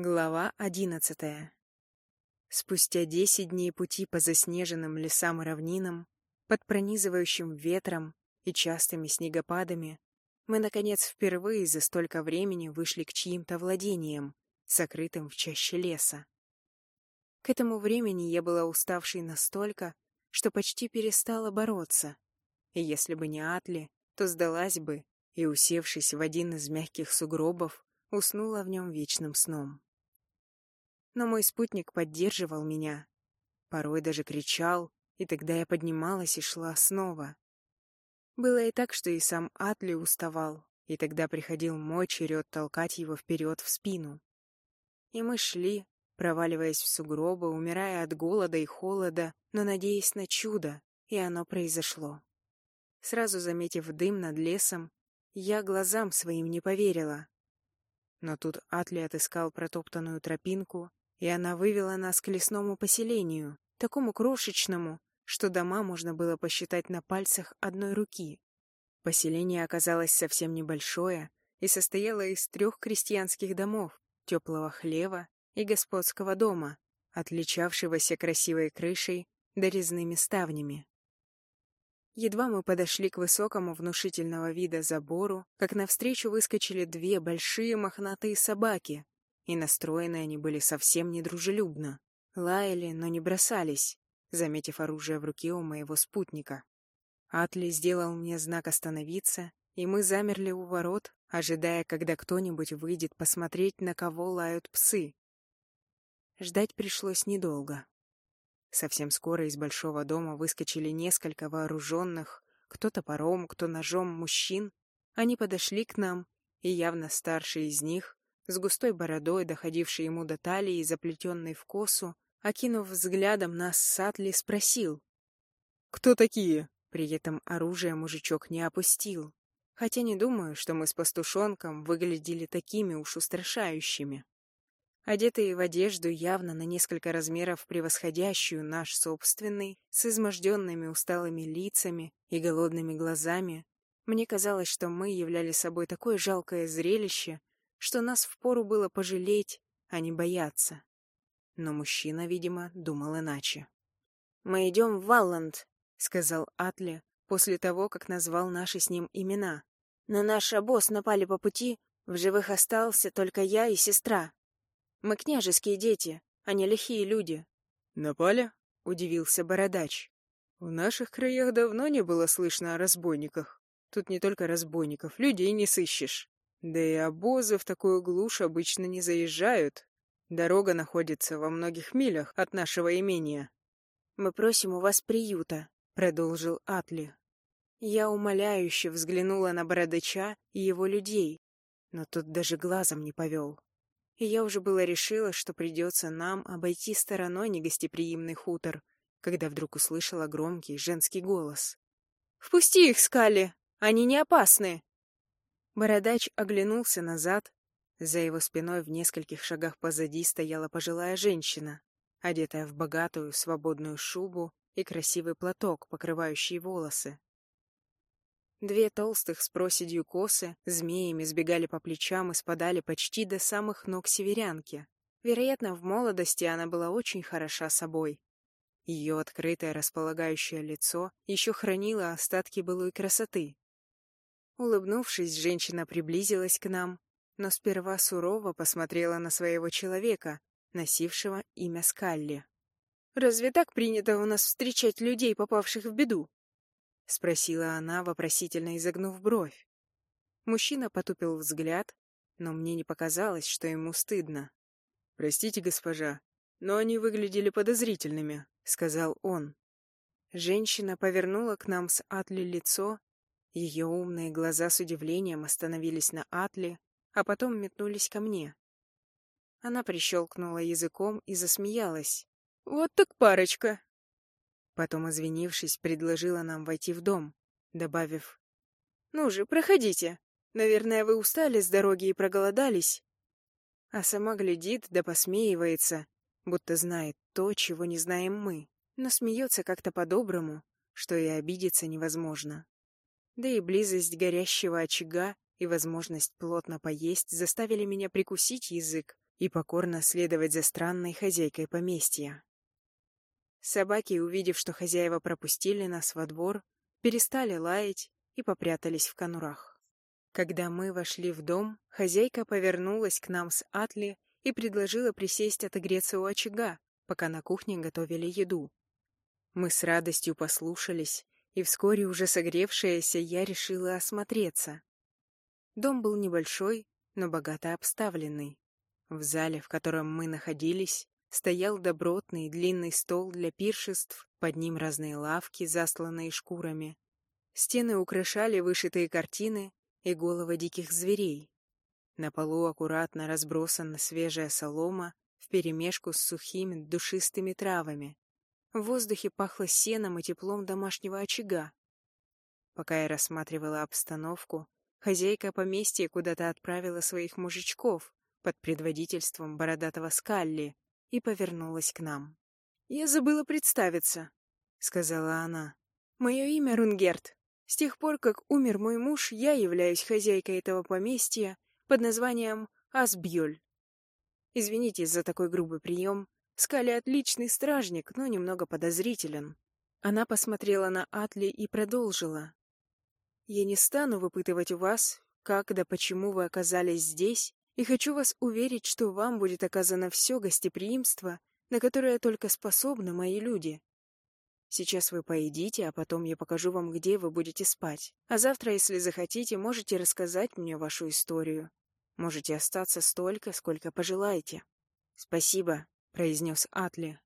Глава одиннадцатая. Спустя десять дней пути по заснеженным лесам и равнинам, под пронизывающим ветром и частыми снегопадами, мы, наконец, впервые за столько времени вышли к чьим-то владениям, сокрытым в чаще леса. К этому времени я была уставшей настолько, что почти перестала бороться, и если бы не Атли, то сдалась бы и, усевшись в один из мягких сугробов, уснула в нем вечным сном но мой спутник поддерживал меня. Порой даже кричал, и тогда я поднималась и шла снова. Было и так, что и сам Атли уставал, и тогда приходил мой черед толкать его вперед в спину. И мы шли, проваливаясь в сугробы, умирая от голода и холода, но надеясь на чудо, и оно произошло. Сразу заметив дым над лесом, я глазам своим не поверила. Но тут Атли отыскал протоптанную тропинку, и она вывела нас к лесному поселению, такому крошечному, что дома можно было посчитать на пальцах одной руки. Поселение оказалось совсем небольшое и состояло из трех крестьянских домов, теплого хлева и господского дома, отличавшегося красивой крышей да резными ставнями. Едва мы подошли к высокому внушительного вида забору, как навстречу выскочили две большие мохнатые собаки и настроены они были совсем недружелюбно. Лаяли, но не бросались, заметив оружие в руке у моего спутника. Атли сделал мне знак остановиться, и мы замерли у ворот, ожидая, когда кто-нибудь выйдет посмотреть, на кого лают псы. Ждать пришлось недолго. Совсем скоро из большого дома выскочили несколько вооруженных, кто топором, кто ножом мужчин. Они подошли к нам, и явно старший из них с густой бородой, доходившей ему до талии и заплетенной в косу, окинув взглядом нас с Атли, спросил. «Кто такие?» При этом оружие мужичок не опустил. Хотя не думаю, что мы с пастушонком выглядели такими уж устрашающими. Одетые в одежду явно на несколько размеров превосходящую наш собственный, с изможденными усталыми лицами и голодными глазами, мне казалось, что мы являли собой такое жалкое зрелище, что нас впору было пожалеть, а не бояться. Но мужчина, видимо, думал иначе. «Мы идем в Валланд», — сказал Атли после того, как назвал наши с ним имена. «На наш обоз напали по пути, в живых остался только я и сестра. Мы княжеские дети, а не лихие люди». «Напали?» — удивился Бородач. «В наших краях давно не было слышно о разбойниках. Тут не только разбойников, людей не сыщешь». Да и обозы в такую глушь обычно не заезжают. Дорога находится во многих милях от нашего имения. «Мы просим у вас приюта», — продолжил Атли. Я умоляюще взглянула на Бородача и его людей, но тот даже глазом не повел. И я уже было решила, что придется нам обойти стороной негостеприимный хутор, когда вдруг услышала громкий женский голос. «Впусти их, Скали! Они не опасны!» Бородач оглянулся назад. За его спиной в нескольких шагах позади стояла пожилая женщина, одетая в богатую свободную шубу и красивый платок, покрывающий волосы. Две толстых с проседью косы змеями сбегали по плечам и спадали почти до самых ног северянки. Вероятно, в молодости она была очень хороша собой. Ее открытое располагающее лицо еще хранило остатки былой красоты, Улыбнувшись, женщина приблизилась к нам, но сперва сурово посмотрела на своего человека, носившего имя Скалли. «Разве так принято у нас встречать людей, попавших в беду?» — спросила она, вопросительно изогнув бровь. Мужчина потупил взгляд, но мне не показалось, что ему стыдно. «Простите, госпожа, но они выглядели подозрительными», — сказал он. Женщина повернула к нам с Атли лицо ее умные глаза с удивлением остановились на Атле, а потом метнулись ко мне. Она прищелкнула языком и засмеялась. «Вот так парочка!» Потом, извинившись, предложила нам войти в дом, добавив, «Ну же, проходите. Наверное, вы устали с дороги и проголодались». А сама глядит да посмеивается, будто знает то, чего не знаем мы, но смеется как-то по-доброму, что и обидеться невозможно. Да и близость горящего очага и возможность плотно поесть заставили меня прикусить язык, и покорно следовать за странной хозяйкой поместья. Собаки, увидев, что хозяева пропустили нас во двор, перестали лаять и попрятались в конурах. Когда мы вошли в дом, хозяйка повернулась к нам с Атли и предложила присесть отогреться у очага, пока на кухне готовили еду. Мы с радостью послушались, и вскоре уже согревшаяся я решила осмотреться. Дом был небольшой, но богато обставленный. В зале, в котором мы находились, стоял добротный длинный стол для пиршеств, под ним разные лавки, засланные шкурами. Стены украшали вышитые картины и головы диких зверей. На полу аккуратно разбросана свежая солома вперемешку с сухими душистыми травами. В воздухе пахло сеном и теплом домашнего очага. Пока я рассматривала обстановку, хозяйка поместья куда-то отправила своих мужичков, под предводительством бородатого Скалли и повернулась к нам. «Я забыла представиться», — сказала она. «Мое имя Рунгерт. С тех пор, как умер мой муж, я являюсь хозяйкой этого поместья под названием Асбьёль. Извините за такой грубый прием. Скали отличный стражник, но немного подозрителен». Она посмотрела на Атли и продолжила. «Я не стану выпытывать у вас, как да почему вы оказались здесь и хочу вас уверить, что вам будет оказано все гостеприимство, на которое только способны мои люди. Сейчас вы поедите, а потом я покажу вам, где вы будете спать. А завтра, если захотите, можете рассказать мне вашу историю. Можете остаться столько, сколько пожелаете. Спасибо, произнес Атли.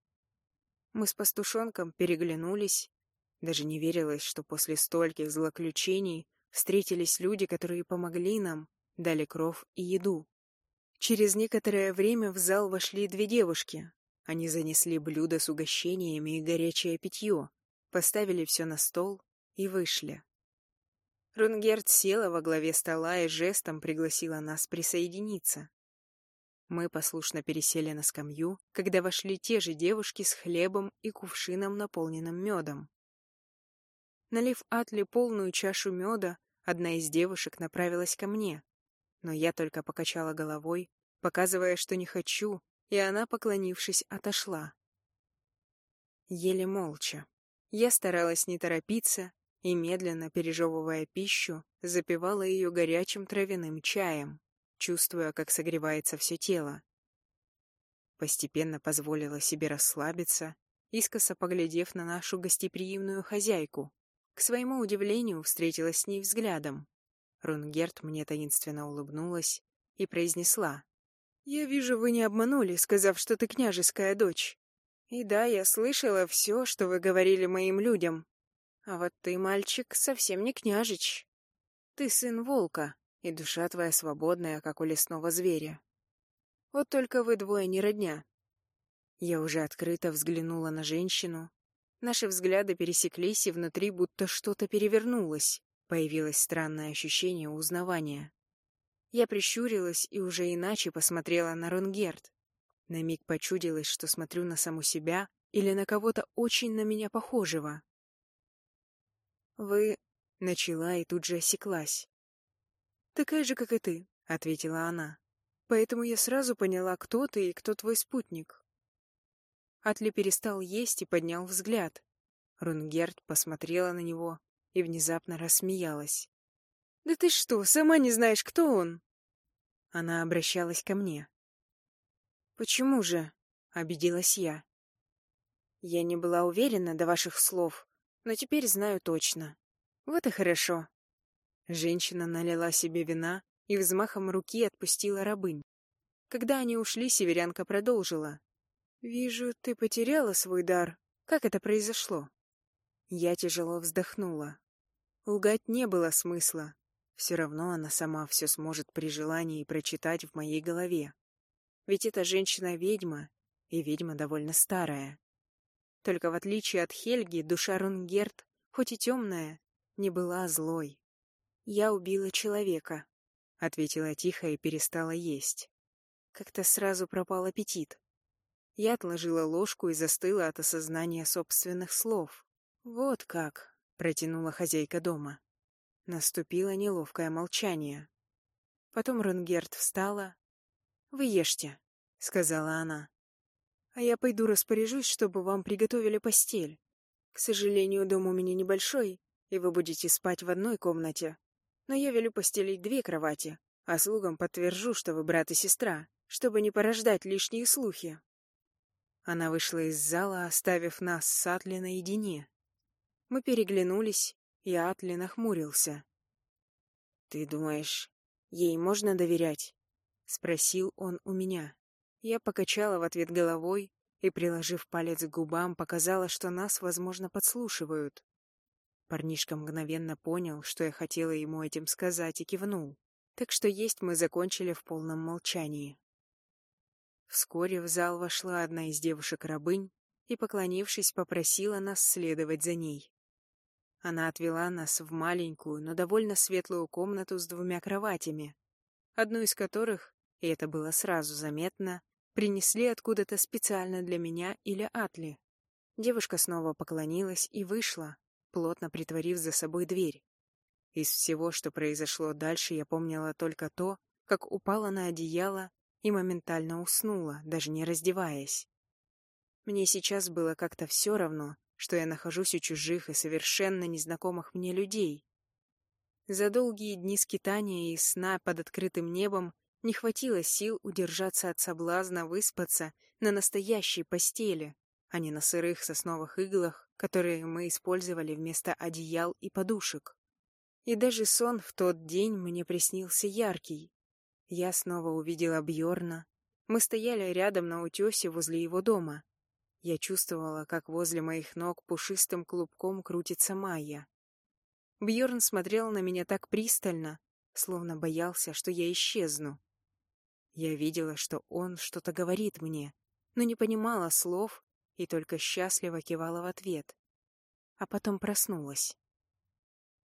Мы с пастушонком переглянулись. Даже не верилось, что после стольких злоключений встретились люди, которые помогли нам, дали кров и еду. Через некоторое время в зал вошли две девушки. Они занесли блюда с угощениями и горячее питье, поставили все на стол и вышли. Рунгерт села во главе стола и жестом пригласила нас присоединиться. Мы послушно пересели на скамью, когда вошли те же девушки с хлебом и кувшином, наполненным медом. Налив Атли полную чашу меда, одна из девушек направилась ко мне но я только покачала головой, показывая, что не хочу, и она, поклонившись, отошла. Еле молча. Я старалась не торопиться и, медленно пережевывая пищу, запивала ее горячим травяным чаем, чувствуя, как согревается все тело. Постепенно позволила себе расслабиться, искоса поглядев на нашу гостеприимную хозяйку. К своему удивлению встретилась с ней взглядом. Рунгерт мне таинственно улыбнулась и произнесла. «Я вижу, вы не обманули, сказав, что ты княжеская дочь. И да, я слышала все, что вы говорили моим людям. А вот ты, мальчик, совсем не княжич. Ты сын волка, и душа твоя свободная, как у лесного зверя. Вот только вы двое не родня». Я уже открыто взглянула на женщину. Наши взгляды пересеклись, и внутри будто что-то перевернулось. Появилось странное ощущение узнавания. Я прищурилась и уже иначе посмотрела на Ронгерт. На миг почудилось, что смотрю на саму себя или на кого-то очень на меня похожего. «Вы...» — начала и тут же осеклась. «Такая же, как и ты», — ответила она. «Поэтому я сразу поняла, кто ты и кто твой спутник». Атли перестал есть и поднял взгляд. Рунгерт посмотрела на него, и внезапно рассмеялась. «Да ты что, сама не знаешь, кто он?» Она обращалась ко мне. «Почему же?» — обиделась я. «Я не была уверена до ваших слов, но теперь знаю точно. Вот и хорошо». Женщина налила себе вина и взмахом руки отпустила рабынь. Когда они ушли, северянка продолжила. «Вижу, ты потеряла свой дар. Как это произошло?» Я тяжело вздохнула. Лгать не было смысла. Все равно она сама все сможет при желании прочитать в моей голове. Ведь эта женщина-ведьма, и ведьма довольно старая. Только в отличие от Хельги, душа Рунгерт, хоть и темная, не была злой. «Я убила человека», — ответила тихо и перестала есть. Как-то сразу пропал аппетит. Я отложила ложку и застыла от осознания собственных слов. «Вот как», протянула хозяйка дома. Наступило неловкое молчание. Потом Рунгерт встала. «Вы ешьте. сказала она. «А я пойду распоряжусь, чтобы вам приготовили постель. К сожалению, дом у меня небольшой, и вы будете спать в одной комнате. Но я велю постелить две кровати, а слугам подтвержу, что вы брат и сестра, чтобы не порождать лишние слухи». Она вышла из зала, оставив нас с Атли наедине. Мы переглянулись, и Атли нахмурился. «Ты думаешь, ей можно доверять?» — спросил он у меня. Я покачала в ответ головой и, приложив палец к губам, показала, что нас, возможно, подслушивают. Парнишка мгновенно понял, что я хотела ему этим сказать, и кивнул. Так что есть мы закончили в полном молчании. Вскоре в зал вошла одна из девушек-рабынь и, поклонившись, попросила нас следовать за ней. Она отвела нас в маленькую, но довольно светлую комнату с двумя кроватями, одну из которых, и это было сразу заметно, Принесли откуда-то специально для меня или Атли. Девушка снова поклонилась и вышла, плотно притворив за собой дверь. Из всего, что произошло дальше, я помнила только то, как упала на одеяло и моментально уснула, даже не раздеваясь. Мне сейчас было как-то все равно, что я нахожусь у чужих и совершенно незнакомых мне людей. За долгие дни скитания и сна под открытым небом не хватило сил удержаться от соблазна выспаться на настоящей постели, а не на сырых сосновых иглах, которые мы использовали вместо одеял и подушек. И даже сон в тот день мне приснился яркий. Я снова увидела Бьорна. Мы стояли рядом на утесе возле его дома. Я чувствовала, как возле моих ног пушистым клубком крутится Майя. Бьорн смотрел на меня так пристально, словно боялся, что я исчезну. Я видела, что он что-то говорит мне, но не понимала слов и только счастливо кивала в ответ. А потом проснулась.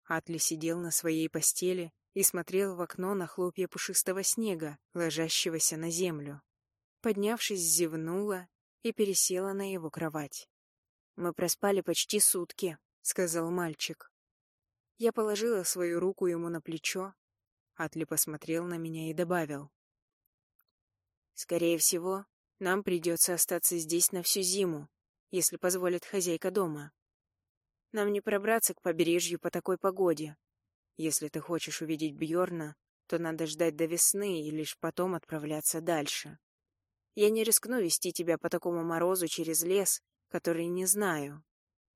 Атли сидел на своей постели и смотрел в окно на хлопья пушистого снега, ложащегося на землю. Поднявшись, зевнула и пересела на его кровать. «Мы проспали почти сутки», — сказал мальчик. Я положила свою руку ему на плечо. Атли посмотрел на меня и добавил. Скорее всего, нам придется остаться здесь на всю зиму, если позволит хозяйка дома. Нам не пробраться к побережью по такой погоде. Если ты хочешь увидеть Бьорна, то надо ждать до весны и лишь потом отправляться дальше. Я не рискну вести тебя по такому морозу через лес, который не знаю.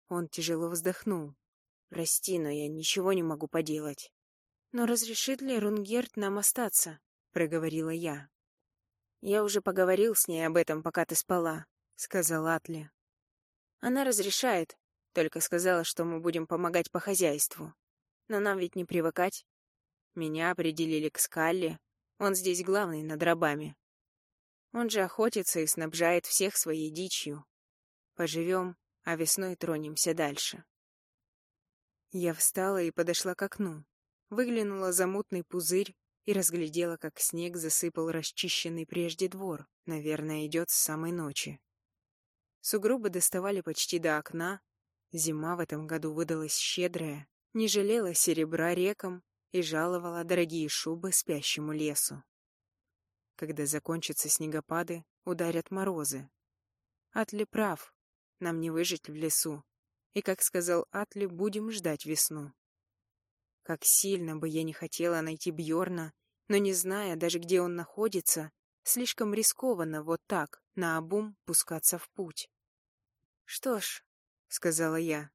Он тяжело вздохнул. Прости, но я ничего не могу поделать. Но разрешит ли Рунгерт нам остаться? проговорила я. «Я уже поговорил с ней об этом, пока ты спала», — сказал Атли. «Она разрешает, только сказала, что мы будем помогать по хозяйству. Но нам ведь не привыкать. Меня определили к Скалле, он здесь главный над рабами. Он же охотится и снабжает всех своей дичью. Поживем, а весной тронемся дальше». Я встала и подошла к окну. Выглянула за мутный пузырь, и разглядела, как снег засыпал расчищенный прежде двор. Наверное, идет с самой ночи. Сугробы доставали почти до окна. Зима в этом году выдалась щедрая, не жалела серебра рекам и жаловала дорогие шубы спящему лесу. Когда закончатся снегопады, ударят морозы. Атли прав, нам не выжить в лесу. И, как сказал Атли, будем ждать весну. Как сильно бы я не хотела найти Бьорна, но не зная даже, где он находится, слишком рискованно вот так, наобум, пускаться в путь. «Что ж», — сказала я,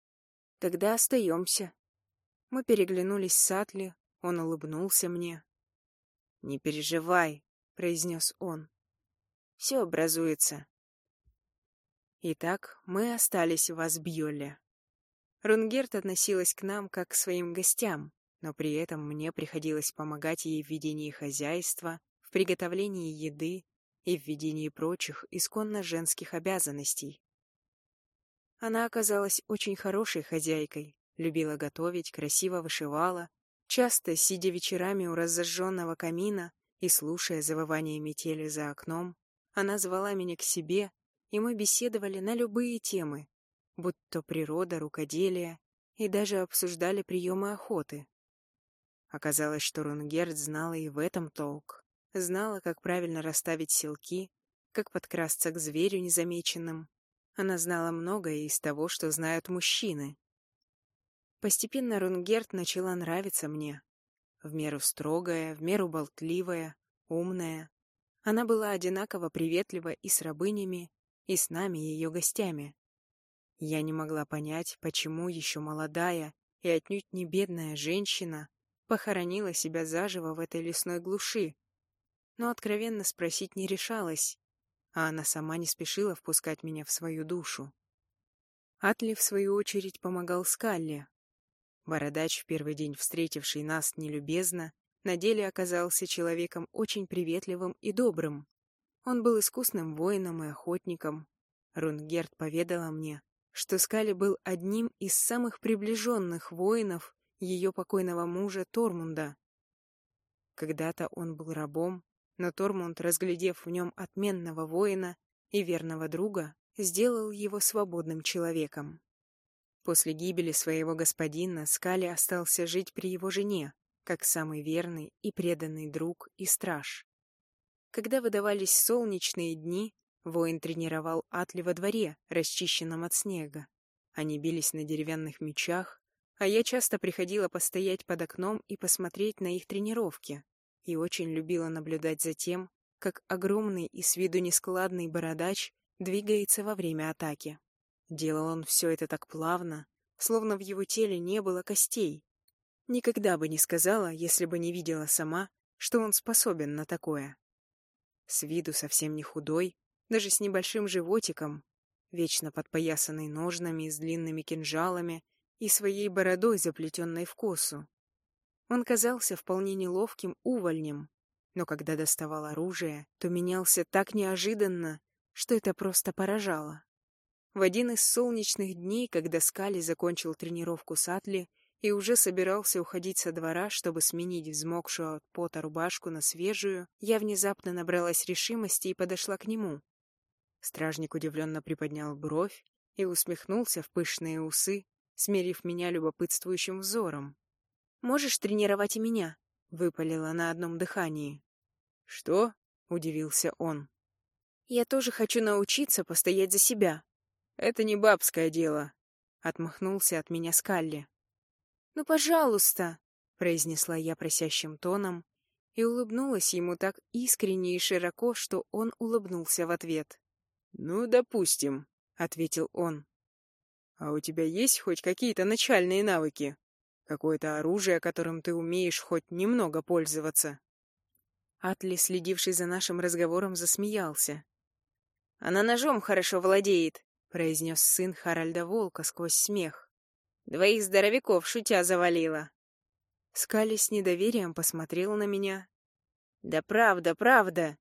— «тогда остаемся». Мы переглянулись с Атли, он улыбнулся мне. «Не переживай», — произнес он. «Все образуется». Итак, мы остались в Асбьоле. Рунгерт относилась к нам как к своим гостям, но при этом мне приходилось помогать ей в ведении хозяйства, в приготовлении еды и в ведении прочих исконно женских обязанностей. Она оказалась очень хорошей хозяйкой, любила готовить, красиво вышивала, часто, сидя вечерами у разожженного камина и слушая завывание метели за окном, она звала меня к себе, и мы беседовали на любые темы, будь то природа, рукоделие, и даже обсуждали приемы охоты. Оказалось, что Рунгерт знала и в этом толк. знала, как правильно расставить селки, как подкрасться к зверю незамеченным. Она знала многое из того, что знают мужчины. Постепенно Рунгерт начала нравиться мне. В меру строгая, в меру болтливая, умная. Она была одинаково приветлива и с рабынями, и с нами, ее гостями. Я не могла понять, почему еще молодая и отнюдь не бедная женщина похоронила себя заживо в этой лесной глуши, но откровенно спросить не решалась, а она сама не спешила впускать меня в свою душу. Атли, в свою очередь, помогал Скалле. Бородач, в первый день встретивший нас нелюбезно, на деле оказался человеком очень приветливым и добрым. Он был искусным воином и охотником. Рунгерт поведала мне, что Скали был одним из самых приближенных воинов ее покойного мужа Тормунда. Когда-то он был рабом, но Тормунд, разглядев в нем отменного воина и верного друга, сделал его свободным человеком. После гибели своего господина Скали остался жить при его жене, как самый верный и преданный друг и страж. Когда выдавались солнечные дни, воин тренировал Атли во дворе, расчищенном от снега. Они бились на деревянных мечах, а я часто приходила постоять под окном и посмотреть на их тренировки, и очень любила наблюдать за тем, как огромный и с виду нескладный бородач двигается во время атаки. Делал он все это так плавно, словно в его теле не было костей. Никогда бы не сказала, если бы не видела сама, что он способен на такое. С виду совсем не худой, даже с небольшим животиком, вечно подпоясанный ножнами с длинными кинжалами и своей бородой, заплетенной в косу. Он казался вполне неловким увольнем, но когда доставал оружие, то менялся так неожиданно, что это просто поражало. В один из солнечных дней, когда Скали закончил тренировку с Атли и уже собирался уходить со двора, чтобы сменить взмокшую от пота рубашку на свежую, я внезапно набралась решимости и подошла к нему. Стражник удивленно приподнял бровь и усмехнулся в пышные усы, смерив меня любопытствующим взором. Можешь тренировать и меня?» — выпалила на одном дыхании. «Что?» — удивился он. «Я тоже хочу научиться постоять за себя». «Это не бабское дело», — отмахнулся от меня Скалли. «Ну, пожалуйста», — произнесла я просящим тоном и улыбнулась ему так искренне и широко, что он улыбнулся в ответ. «Ну, допустим», — ответил он. «А у тебя есть хоть какие-то начальные навыки?» Какое-то оружие, которым ты умеешь хоть немного пользоваться. Атли, следивший за нашим разговором, засмеялся. «Она ножом хорошо владеет», — произнес сын Харальда Волка сквозь смех. «Двоих здоровяков шутя завалила». Скали с недоверием посмотрел на меня. «Да правда, правда!»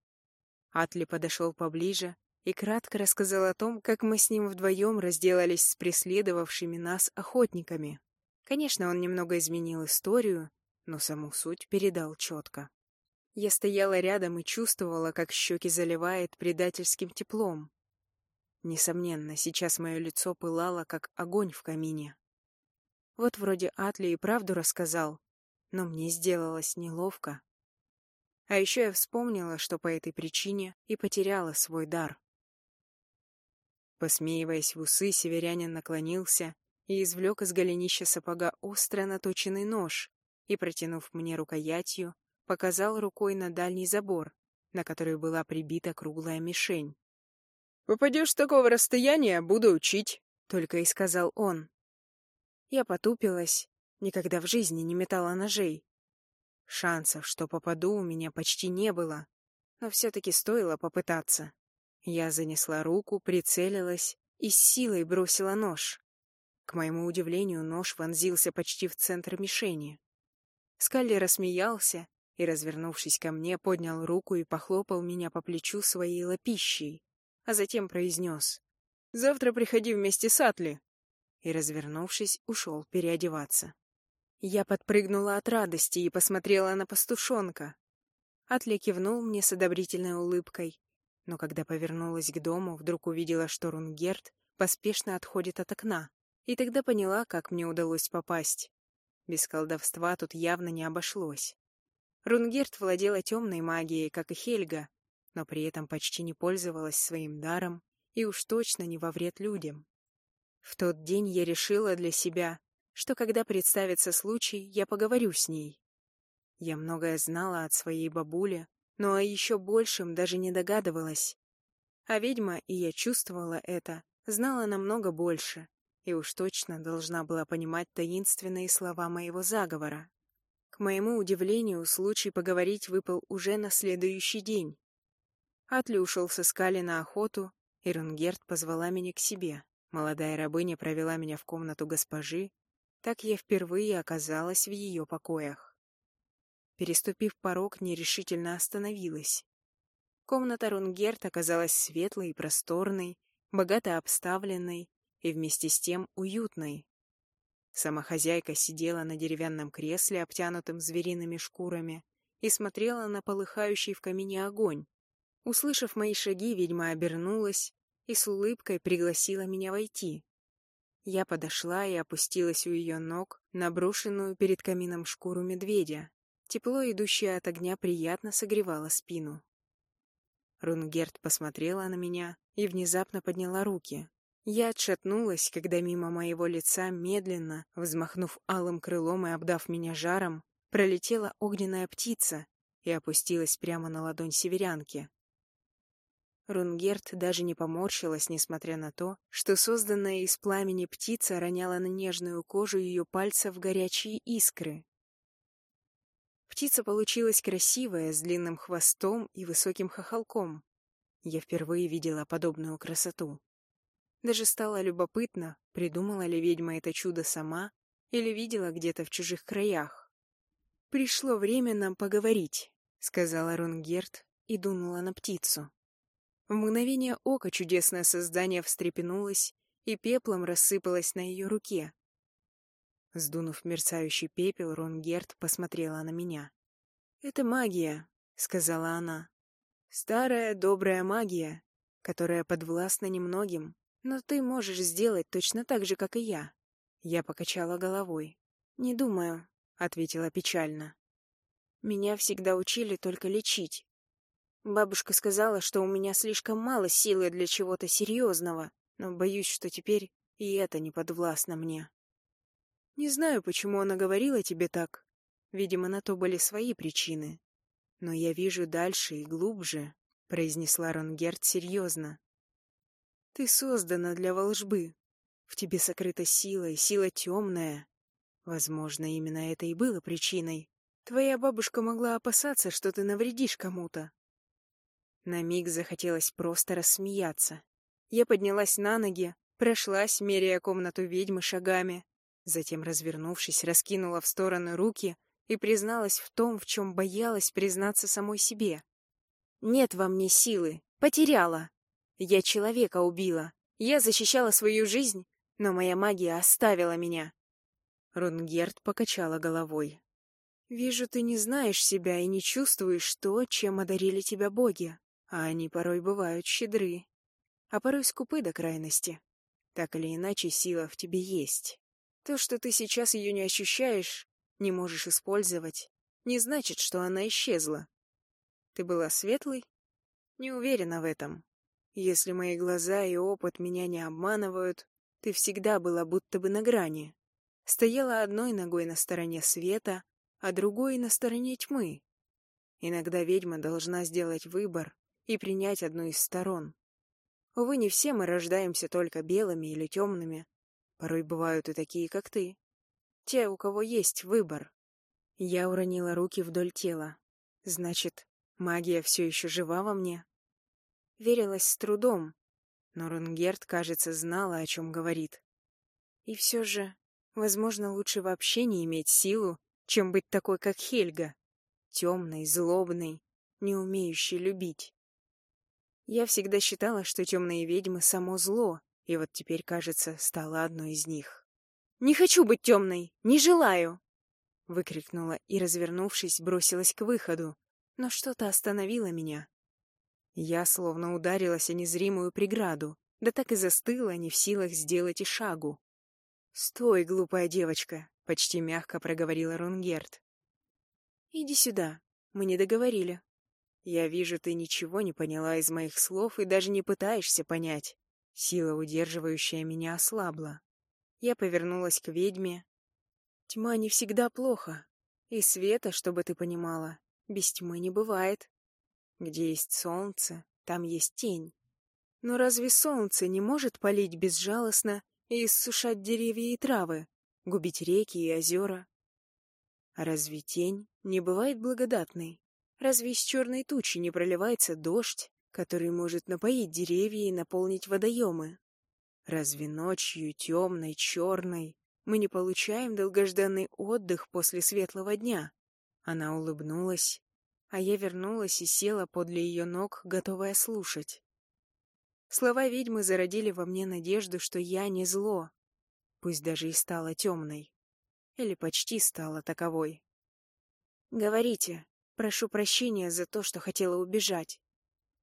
Атли подошел поближе и кратко рассказал о том, как мы с ним вдвоем разделались с преследовавшими нас охотниками. Конечно, он немного изменил историю, но саму суть передал четко. Я стояла рядом и чувствовала, как щеки заливает предательским теплом. Несомненно, сейчас мое лицо пылало, как огонь в камине. Вот вроде Атли и правду рассказал, но мне сделалось неловко. А еще я вспомнила, что по этой причине и потеряла свой дар. Посмеиваясь в усы, северянин наклонился и извлек из голенища сапога остро наточенный нож и, протянув мне рукоятью, показал рукой на дальний забор, на который была прибита круглая мишень. «Попадешь с такого расстояния, буду учить», — только и сказал он. Я потупилась, никогда в жизни не метала ножей. Шансов, что попаду, у меня почти не было, но все-таки стоило попытаться. Я занесла руку, прицелилась и с силой бросила нож. К моему удивлению, нож вонзился почти в центр мишени. Скалли рассмеялся и, развернувшись ко мне, поднял руку и похлопал меня по плечу своей лапищей, а затем произнес «Завтра приходи вместе с Атли!» и, развернувшись, ушел переодеваться. Я подпрыгнула от радости и посмотрела на пастушонка. Атли кивнул мне с одобрительной улыбкой, но когда повернулась к дому, вдруг увидела, что Рунгерт поспешно отходит от окна. И тогда поняла, как мне удалось попасть. Без колдовства тут явно не обошлось. Рунгерт владела темной магией, как и Хельга, но при этом почти не пользовалась своим даром и уж точно не во вред людям. В тот день я решила для себя, что когда представится случай, я поговорю с ней. Я многое знала от своей бабули, но о еще большем даже не догадывалась. А ведьма, и я чувствовала это, знала намного больше, и уж точно должна была понимать таинственные слова моего заговора. К моему удивлению, случай поговорить выпал уже на следующий день. Атли ушел со скали на охоту, и Рунгерт позвала меня к себе. Молодая рабыня провела меня в комнату госпожи, так я впервые оказалась в ее покоях. Переступив порог, нерешительно остановилась. Комната Рунгерт оказалась светлой и просторной, богато обставленной и вместе с тем уютной. Сама хозяйка сидела на деревянном кресле, обтянутом звериными шкурами, и смотрела на полыхающий в камине огонь. Услышав мои шаги, ведьма обернулась и с улыбкой пригласила меня войти. Я подошла и опустилась у ее ног на брошенную перед камином шкуру медведя. Тепло, идущее от огня, приятно согревало спину. Рунгерт посмотрела на меня и внезапно подняла руки. Я отшатнулась, когда мимо моего лица, медленно, взмахнув алым крылом и обдав меня жаром, пролетела огненная птица и опустилась прямо на ладонь северянки. Рунгерт даже не поморщилась, несмотря на то, что созданная из пламени птица роняла на нежную кожу ее пальцев горячие искры. Птица получилась красивая, с длинным хвостом и высоким хохолком. Я впервые видела подобную красоту. Даже стало любопытно, придумала ли ведьма это чудо сама или видела где-то в чужих краях. «Пришло время нам поговорить», — сказала Рунгерт и дунула на птицу. В мгновение ока чудесное создание встрепенулось и пеплом рассыпалось на ее руке. Сдунув мерцающий пепел, Ронгерт посмотрела на меня. «Это магия», — сказала она. «Старая, добрая магия, которая подвластна немногим, но ты можешь сделать точно так же, как и я». Я покачала головой. «Не думаю», — ответила печально. «Меня всегда учили только лечить. Бабушка сказала, что у меня слишком мало силы для чего-то серьезного, но боюсь, что теперь и это не подвластно мне». Не знаю, почему она говорила тебе так. Видимо, на то были свои причины. Но я вижу дальше и глубже, — произнесла Ронгерт серьезно. Ты создана для волжбы. В тебе сокрыта сила, и сила темная. Возможно, именно это и было причиной. Твоя бабушка могла опасаться, что ты навредишь кому-то. На миг захотелось просто рассмеяться. Я поднялась на ноги, прошлась, меряя комнату ведьмы шагами, Затем, развернувшись, раскинула в стороны руки и призналась в том, в чем боялась признаться самой себе. «Нет во мне силы. Потеряла. Я человека убила. Я защищала свою жизнь, но моя магия оставила меня». Рунгерт покачала головой. «Вижу, ты не знаешь себя и не чувствуешь то, чем одарили тебя боги, а они порой бывают щедры, а порой скупы до крайности. Так или иначе, сила в тебе есть. То, что ты сейчас ее не ощущаешь, не можешь использовать, не значит, что она исчезла. Ты была светлой? Не уверена в этом. Если мои глаза и опыт меня не обманывают, ты всегда была будто бы на грани. Стояла одной ногой на стороне света, а другой на стороне тьмы. Иногда ведьма должна сделать выбор и принять одну из сторон. Увы, не все мы рождаемся только белыми или темными, Порой бывают и такие, как ты. Те, у кого есть выбор. Я уронила руки вдоль тела. Значит, магия все еще жива во мне? Верилась с трудом, но Рунгерт, кажется, знала, о чем говорит. И все же, возможно, лучше вообще не иметь силу, чем быть такой, как Хельга. Темной, злобной, не умеющей любить. Я всегда считала, что темные ведьмы — само зло, и вот теперь, кажется, стала одной из них. «Не хочу быть темной! Не желаю!» Выкрикнула и, развернувшись, бросилась к выходу, но что-то остановило меня. Я словно ударилась о незримую преграду, да так и застыла, не в силах сделать и шагу. «Стой, глупая девочка!» — почти мягко проговорила Рунгерт. «Иди сюда», Мы не договорили. Я вижу, ты ничего не поняла из моих слов и даже не пытаешься понять. Сила, удерживающая меня, ослабла. Я повернулась к ведьме. Тьма не всегда плохо. И света, чтобы ты понимала, без тьмы не бывает. Где есть солнце, там есть тень. Но разве солнце не может палить безжалостно и иссушать деревья и травы, губить реки и озера? А разве тень не бывает благодатной? Разве из черной тучи не проливается дождь, который может напоить деревья и наполнить водоемы? Разве ночью темной, черной мы не получаем долгожданный отдых после светлого дня? Она улыбнулась, а я вернулась и села подле ее ног, готовая слушать. Слова ведьмы зародили во мне надежду, что я не зло, пусть даже и стала темной. Или почти стала таковой. «Говорите. Прошу прощения за то, что хотела убежать.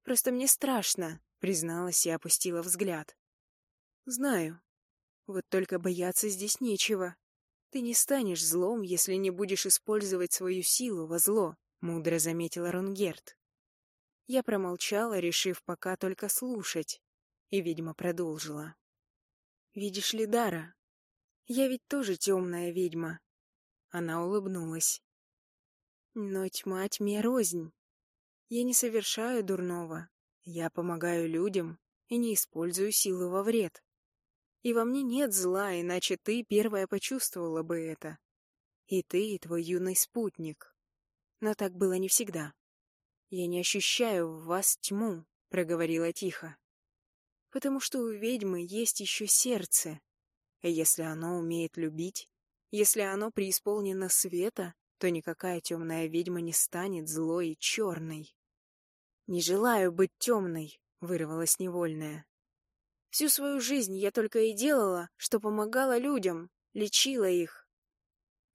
Просто мне страшно», — призналась и опустила взгляд. «Знаю. Вот только бояться здесь нечего. Ты не станешь злом, если не будешь использовать свою силу во зло», — мудро заметила Рунгерт. Я промолчала, решив пока только слушать, и ведьма продолжила. «Видишь ли, Дара, я ведь тоже темная ведьма». Она улыбнулась. «Но тьма тьме рознь. Я не совершаю дурного. Я помогаю людям и не использую силы во вред. И во мне нет зла, иначе ты первая почувствовала бы это. И ты, и твой юный спутник. Но так было не всегда. «Я не ощущаю в вас тьму», — проговорила тихо. «Потому что у ведьмы есть еще сердце. И если оно умеет любить, если оно преисполнено света, то никакая темная ведьма не станет злой и черной». «Не желаю быть темной», — вырвалась невольная. «Всю свою жизнь я только и делала, что помогала людям, лечила их».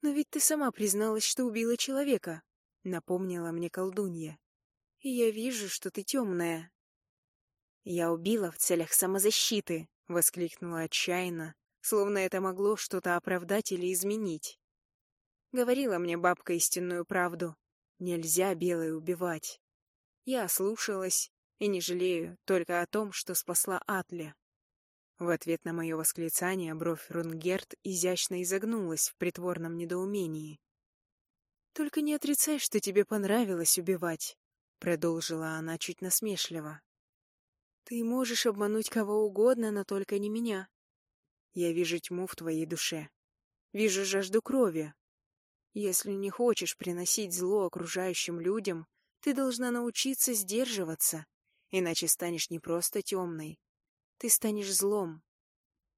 «Но ведь ты сама призналась, что убила человека», — напомнила мне колдунья и я вижу, что ты темная. Я убила в целях самозащиты, воскликнула отчаянно, словно это могло что-то оправдать или изменить. Говорила мне бабка истинную правду. Нельзя белой убивать. Я ослушалась и не жалею только о том, что спасла Атля. В ответ на мое восклицание бровь Рунгерт изящно изогнулась в притворном недоумении. «Только не отрицай, что тебе понравилось убивать. Продолжила она чуть насмешливо. Ты можешь обмануть кого угодно, но только не меня. Я вижу тьму в твоей душе. Вижу жажду крови. Если не хочешь приносить зло окружающим людям, ты должна научиться сдерживаться, иначе станешь не просто темной. Ты станешь злом.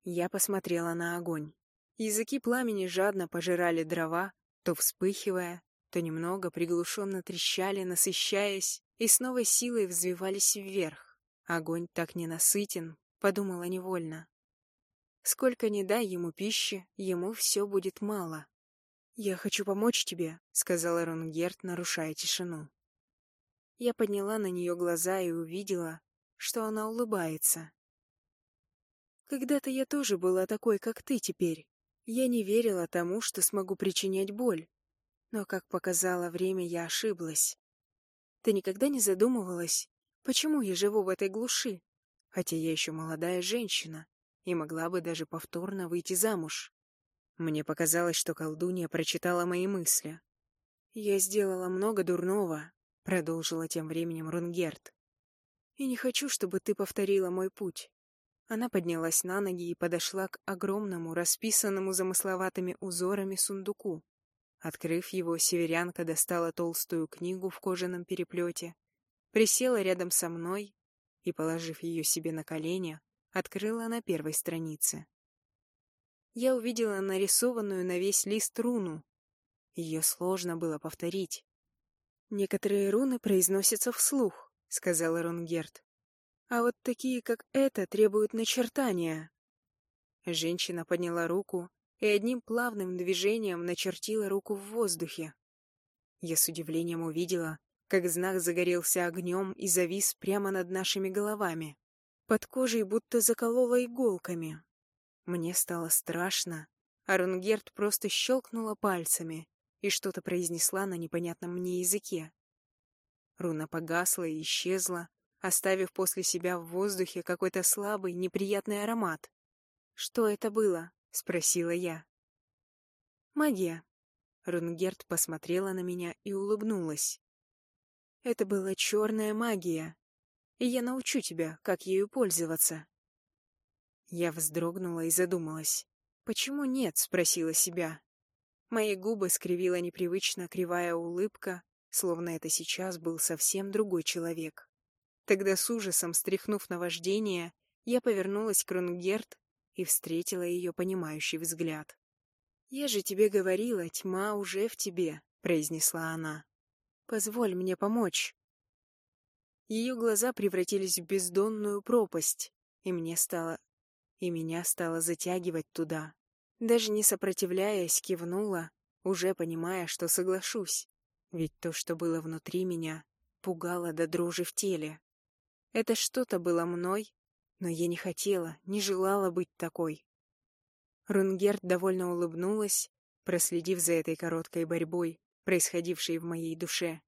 Я посмотрела на огонь. Языки пламени жадно пожирали дрова, то вспыхивая, то немного приглушенно трещали, насыщаясь, и с новой силой взвивались вверх. Огонь так ненасытен, подумала невольно. Сколько ни дай ему пищи, ему все будет мало. «Я хочу помочь тебе», — сказала Рунгерт, нарушая тишину. Я подняла на нее глаза и увидела, что она улыбается. «Когда-то я тоже была такой, как ты теперь. Я не верила тому, что смогу причинять боль. Но, как показало время, я ошиблась. Ты никогда не задумывалась, почему я живу в этой глуши, хотя я еще молодая женщина и могла бы даже повторно выйти замуж? Мне показалось, что колдунья прочитала мои мысли. «Я сделала много дурного», — продолжила тем временем Рунгерт. «И не хочу, чтобы ты повторила мой путь». Она поднялась на ноги и подошла к огромному, расписанному замысловатыми узорами сундуку. Открыв его, северянка достала толстую книгу в кожаном переплете, присела рядом со мной и, положив ее себе на колени, открыла на первой странице. Я увидела нарисованную на весь лист руну. Ее сложно было повторить. «Некоторые руны произносятся вслух», — сказала Рунгерт. «А вот такие, как эта, требуют начертания». Женщина подняла руку и одним плавным движением начертила руку в воздухе. Я с удивлением увидела, как знак загорелся огнем и завис прямо над нашими головами. Под кожей будто заколола иголками. Мне стало страшно, а Рунгерт просто щелкнула пальцами и что-то произнесла на непонятном мне языке. Руна погасла и исчезла, оставив после себя в воздухе какой-то слабый, неприятный аромат. «Что это было?» — спросила я. «Магия». Рунгерт посмотрела на меня и улыбнулась. «Это была черная магия, и я научу тебя, как ею пользоваться». Я вздрогнула и задумалась. «Почему нет?» — спросила себя. Мои губы скривила непривычно кривая улыбка, словно это сейчас был совсем другой человек. Тогда с ужасом, стряхнув наваждение, я повернулась к Рунгерт и встретила ее понимающий взгляд. «Я же тебе говорила, тьма уже в тебе», — произнесла она. «Позволь мне помочь». Ее глаза превратились в бездонную пропасть, и мне стало... и меня стало затягивать туда. Даже не сопротивляясь, кивнула, уже понимая, что соглашусь. Ведь то, что было внутри меня, пугало до дрожи в теле. Это что-то было мной, но я не хотела, не желала быть такой. Рунгерт довольно улыбнулась, проследив за этой короткой борьбой, происходившей в моей душе.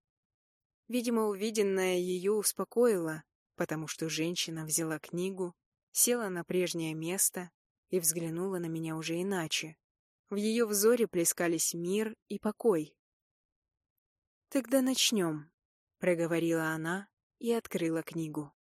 Видимо, увиденное ее успокоило, потому что женщина взяла книгу, села на прежнее место и взглянула на меня уже иначе. В ее взоре плескались мир и покой. «Тогда начнем», — проговорила она и открыла книгу.